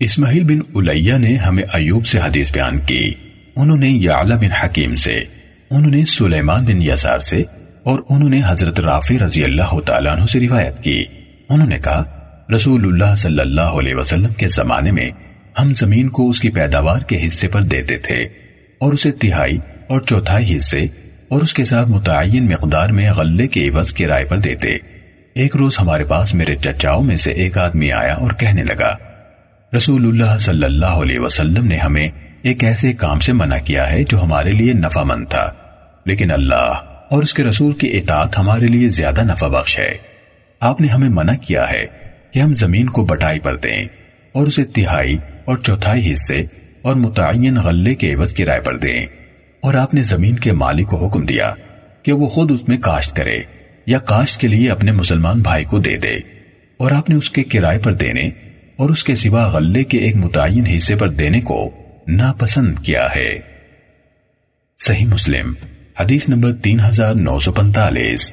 اسماعیل بن علیہ نے ہمیں ایوب سے حدیث بیان کی۔ انہوں نے یعلا بن حکیم سے، انہوں نے سلیمان بن یسار سے، اور انہوں نے حضرت رافی رضی اللہ تعالیٰ عنہ سے روایت کی۔ انہوں نے کہا، رسول اللہ صلی اللہ علیہ وسلم کے زمانے میں ہم زمین کو اس کی پیداوار کے حصے پر دیتے تھے، اور اسے تہائی اور چوتھائی حصے اور اس کے ساتھ متعین مقدار میں غلے کے عوض کرائے پر دیتے۔ ایک روز ہمارے پاس میرے چچاؤں میں سے ایک آدمی آیا اور کہنے لگا رسول اللہ صلی اللہ علیہ وسلم نے ہمیں ایک ایسے کام سے منع کیا ہے جو ہمارے لیے نفع مند تھا۔ لیکن اللہ اور اس کے رسول کی اطاعت ہمارے لیے زیادہ نفع بخش ہے۔ آپ نے ہمیں منع کیا ہے کہ ہم زمین کو بٹائی پر دیں اور اسے تہائی اور چوتھائی حصے اور متعین غلے کے عوض کرائے پر دیں۔ اور آپ نے زمین کے مالک کو حکم دیا کہ وہ خود اس میں کاشت کرے یا کاشت کے لیے اپنے مسلمان بھائی کو دے دے۔ اور آپ نے اس کے کرائے پر دینے اور اس کے سوا غلے کے ایک متعین حصے پر دینے کو ناپسند کیا ہے۔ صحیح مسلم، حدیث نمبر تین ہزار نو سو پنتالیس۔